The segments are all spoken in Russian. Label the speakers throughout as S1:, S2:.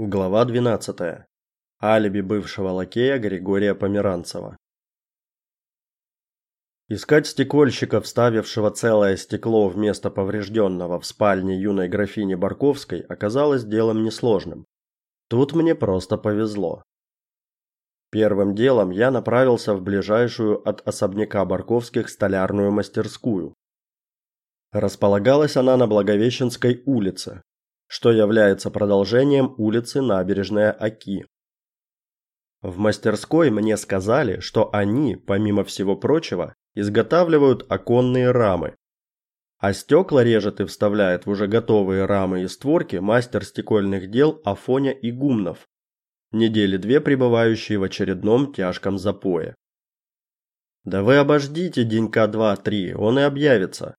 S1: Глава 12. Алиби бывшего лакея Григория Померанцева. Искать стекольщика, вставившего целое стекло вместо поврежденного в спальне юной графини Барковской, оказалось делом несложным. Тут мне просто повезло. Первым делом я направился в ближайшую от особняка Барковских столярную мастерскую. Располагалась она на Благовещенской улице, что является продолжением улицы Набережная Оки. В мастерской мне сказали, что они, помимо всего прочего, изготавливают оконные рамы. А стекла режет и вставляет в уже готовые рамы и створки мастер стекольных дел Афоня Игумнов, недели две пребывающий в очередном тяжком запое. Да вы обождите денька два-три, он и объявится,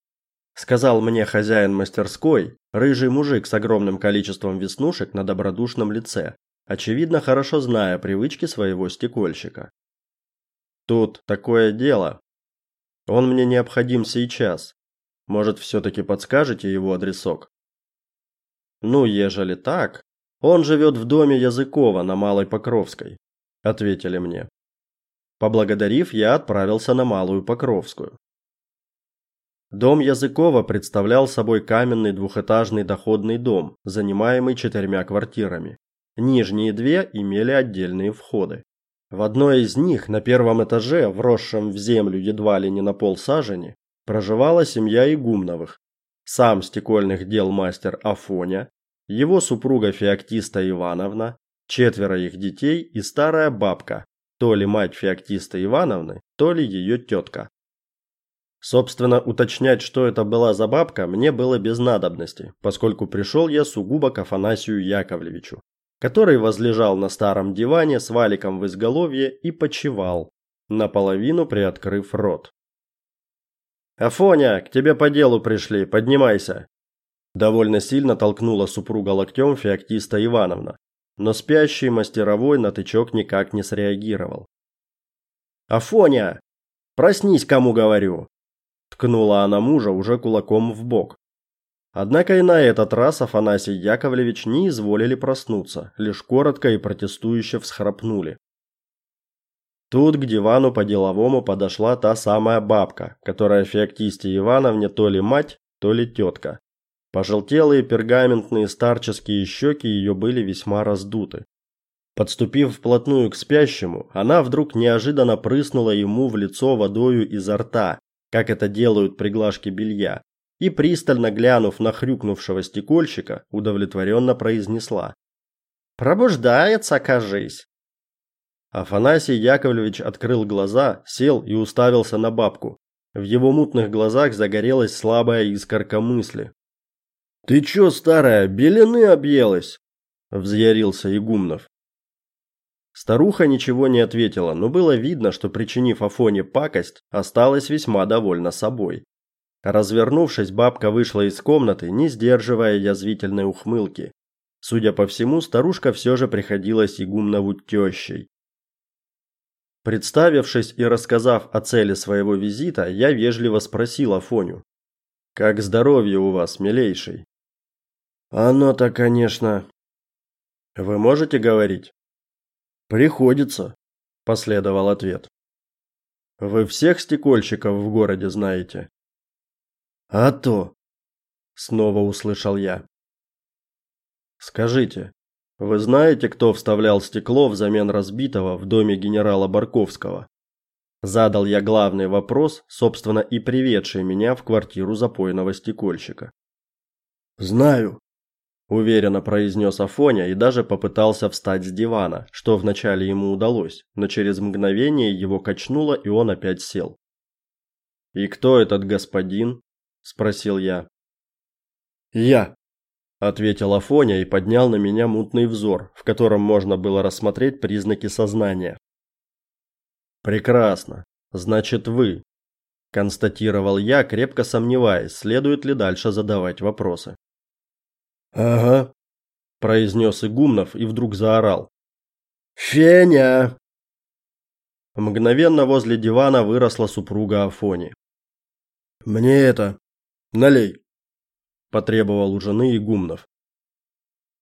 S1: сказал мне хозяин мастерской, рыжий мужик с огромным количеством веснушек на добродушном лице, очевидно, хорошо зная привычки своего стекольщика. Тут такое дело. Он мне необходим сейчас. Может, все таки подскажете его адресок? Ну, ежели так, он живет в доме Языкова на Малой Покровской, ответили мне. Поблагодарив, я отправился на Малую Покровскую. Дом Языкова представлял собой каменный двухэтажный доходный дом, занимаемый четырьмя квартирами. Нижние две имели отдельные входы. В одной из них, на первом этаже, вросшем в землю едва ли не на полсажени, проживала семья Игумновых. Сам стекольных дел мастер Афоня, его супруга Феоктиста Ивановна, четверо их детей и старая бабка, то ли мать Феоктиста Ивановны, то ли ее тетка. Собственно, уточнять, что это была за бабка, мне было без надобности, поскольку пришел я сугубо к Афанасию Яковлевичу, который возлежал на старом диване с валиком в изголовье и почевал, наполовину приоткрыв рот. Афоня, к тебе по делу пришли, поднимайся. Довольно сильно толкнула супруга локтем Феоктиста Ивановна, но спящий мастеровой на тычок никак не среагировал. Афоня, проснись, кому говорю ткнула она мужа уже кулаком в бок. Однако и на этот раз Афанасий Яковлевич не изволили проснуться, лишь коротко и протестующе всхрапнули. Тут к дивану по-деловому подошла та самая бабка, которая Феоктисте Ивановне то ли мать, то ли тетка. Пожелтелые пергаментные старческие щеки ее были весьма раздуты. Подступив вплотную к спящему, она вдруг неожиданно прыснула ему в лицо водою изо рта, как это делают при глажке белья, и пристально глянув на хрюкнувшего стекольщика, удовлетворенно произнесла: "Пробуждается, кажись". Афанасий Яковлевич открыл глаза, сел и уставился на бабку. В его мутных глазах загорелась слабая искорка мысли. "Ты чё, старая, белины объелась?" взъярился Игумнов. Старуха ничего не ответила, но было видно, что причинив Афоне пакость, осталась весьма довольна собой. Развернувшись, бабка вышла из комнаты, не сдерживая язвительной ухмылки. Судя по всему, старушка все же приходилась игумнову тещей. Представившись и рассказав о цели своего визита, я вежливо спросил Афоню: "Как здоровье у вас, милейший?" "Оно-то, конечно. Вы можете говорить?" Приходится, последовал ответ. Вы всех стекольщиков в городе знаете? А то, снова услышал я. Скажите, вы знаете, кто вставлял стекло взамен разбитого в доме генерала Барковского? Задал я главный вопрос, собственно, и приведший меня в квартиру запойного стекольщика. Знаю, уверенно произнес Афоня и даже попытался встать с дивана, что вначале ему удалось, но через мгновение его качнуло, и он опять сел. И кто этот господин? спросил я. Я, ответил Афоня и поднял на меня мутный взор, в котором можно было рассмотреть признаки сознания. Прекрасно. Значит, вы, констатировал я, крепко сомневаясь, следует ли дальше задавать вопросы. Ага, произнес Игумнов и вдруг заорал. Феня! Мгновенно возле дивана выросла супруга Афони. Мне это налей, потребовал у жены Игумнов.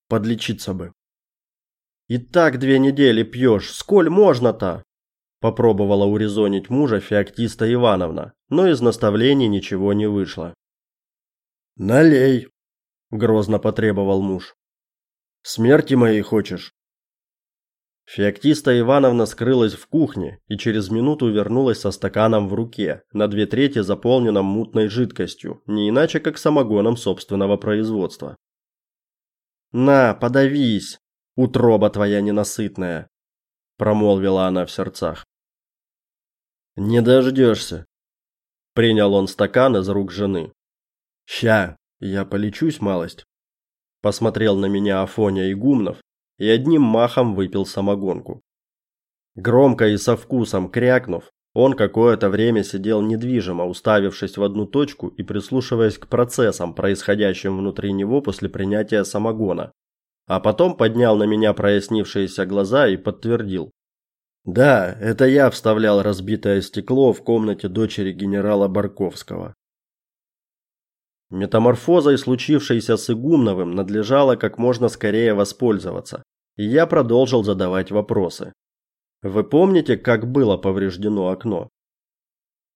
S1: Подлечиться бы. И так две недели пьешь, сколь можно-то? Попробовала урезонить мужа Феоктиста Ивановна, но из наставлений ничего не вышло. Налей, грозно потребовал муж. Смерти моей хочешь? Феоктиста Ивановна скрылась в кухне и через минуту вернулась со стаканом в руке, на две трети заполненным мутной жидкостью, не иначе как самогоном собственного производства. На, подавись, утроба твоя ненасытная, промолвила она в сердцах. Не дождешься. Принял он стакан из рук жены. Ща, я полечусь малость. Посмотрел на меня Афоня Игумнов и одним махом выпил самогонку. Громко и со вкусом крякнув, он какое-то время сидел недвижимо, уставившись в одну точку и прислушиваясь к процессам, происходящим внутри него после принятия самогона. А потом поднял на меня прояснившиеся глаза и подтвердил: "Да, это я вставлял разбитое стекло в комнате дочери генерала Барковского. Метаморфозой, случившейся с Игумновым, надлежало как можно скорее воспользоваться, и я продолжил задавать вопросы. Вы помните, как было повреждено окно?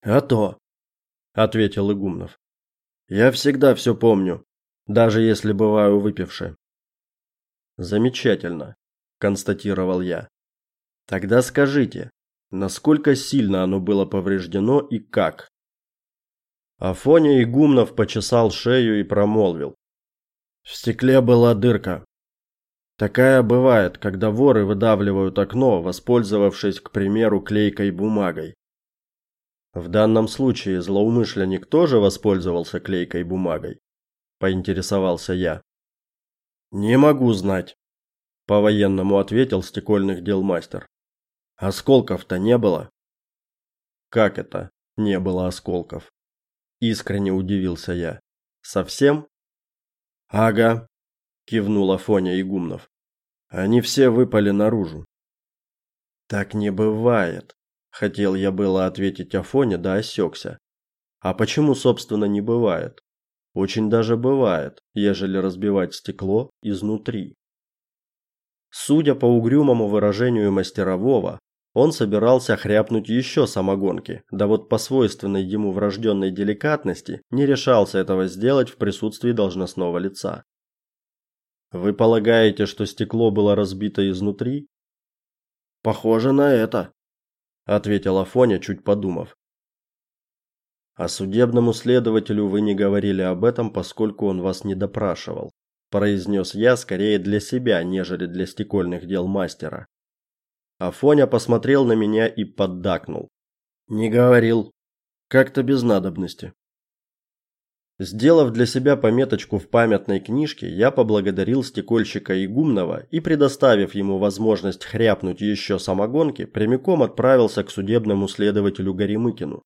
S1: А то, ответил Игумнов. Я всегда все помню, даже если бываю выпивший. Замечательно, констатировал я. Тогда скажите, насколько сильно оно было повреждено и как? Афоня Игумнов почесал шею и промолвил: "В стекле была дырка. Такая бывает, когда воры выдавливают окно, воспользовавшись, к примеру, клейкой бумагой. В данном случае злоумышленник тоже воспользовался клейкой бумагой, поинтересовался я. Не могу знать, по-военному ответил стекольных дел мастер. Осколков-то не было. Как это? Не было осколков? Искренне удивился я. Совсем? Ага, кивнул Афоня Игумнов. Они все выпали наружу. Так не бывает, хотел я было ответить Афоне, да осекся. А почему, собственно, не бывает? Очень даже бывает, ежели разбивать стекло изнутри. Судя по угрюмому выражению мастерового, он собирался хряпнуть еще самогонки, да вот по свойственной ему врожденной деликатности не решался этого сделать в присутствии должностного лица. Вы полагаете, что стекло было разбито изнутри? Похоже на это, ответил Афоня, чуть подумав. А судебному следователю вы не говорили об этом, поскольку он вас не допрашивал, произнес я скорее для себя, нежели для стекольных дел мастера. Афоня посмотрел на меня и поддакнул. Не говорил. Как-то без надобности. Сделав для себя пометочку в памятной книжке, я поблагодарил стекольщика Игумнова и, предоставив ему возможность хряпнуть еще самогонки, прямиком отправился к судебному следователю Горемыкину.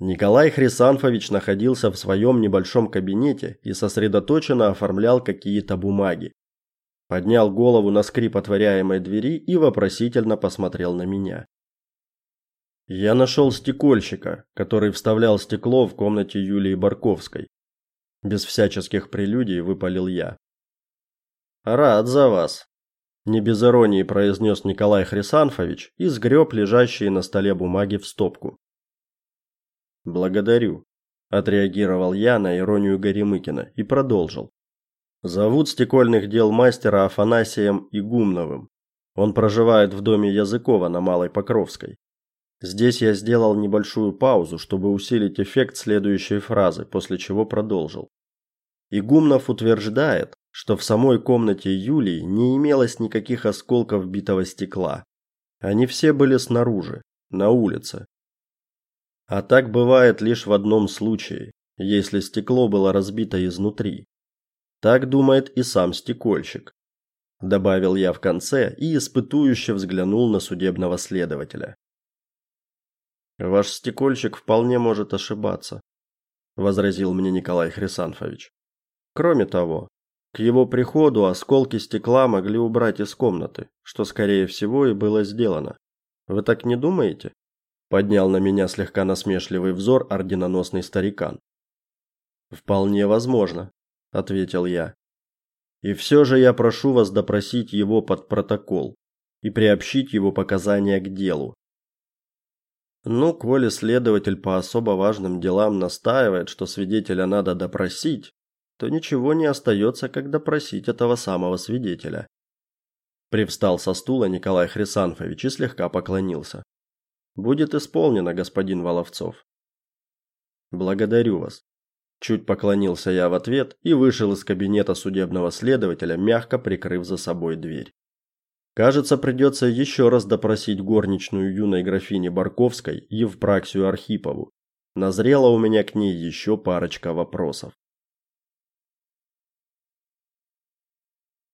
S1: Николай Хрисанфович находился в своем небольшом кабинете и сосредоточенно оформлял какие-то бумаги поднял голову на скрип отворяемой двери и вопросительно посмотрел на меня. Я нашел стекольщика, который вставлял стекло в комнате Юлии Барковской. Без всяческих прелюдий выпалил я. Рад за вас, не без иронии произнес Николай Хрисанфович и сгреб лежащие на столе бумаги в стопку. Благодарю, отреагировал я на иронию Горемыкина и продолжил. Зовут стекольных дел мастера Афанасием Игумновым. Он проживает в доме Языкова на Малой Покровской. Здесь я сделал небольшую паузу, чтобы усилить эффект следующей фразы, после чего продолжил. Игумнов утверждает, что в самой комнате Юлии не имелось никаких осколков битого стекла. Они все были снаружи, на улице. А так бывает лишь в одном случае, если стекло было разбито изнутри. Так думает и сам стекольщик, добавил я в конце и испытующе взглянул на судебного следователя. Ваш стекольщик вполне может ошибаться, возразил мне Николай Хрисанфович. Кроме того, к его приходу осколки стекла могли убрать из комнаты, что скорее всего и было сделано. Вы так не думаете? поднял на меня слегка насмешливый взор орденоносный старикан. Вполне возможно, ответил я. И все же я прошу вас допросить его под протокол и приобщить его показания к делу. Ну, коли следователь по особо важным делам настаивает, что свидетеля надо допросить, то ничего не остается, как допросить этого самого свидетеля. Привстал со стула Николай Хрисанфович и слегка поклонился. Будет исполнено, господин Воловцов. Благодарю вас. Чуть поклонился я в ответ и вышел из кабинета судебного следователя, мягко прикрыв за собой дверь. Кажется, придется еще раз допросить горничную юной графини Барковской Евпраксию Архипову. Назрела у меня к ней еще парочка вопросов.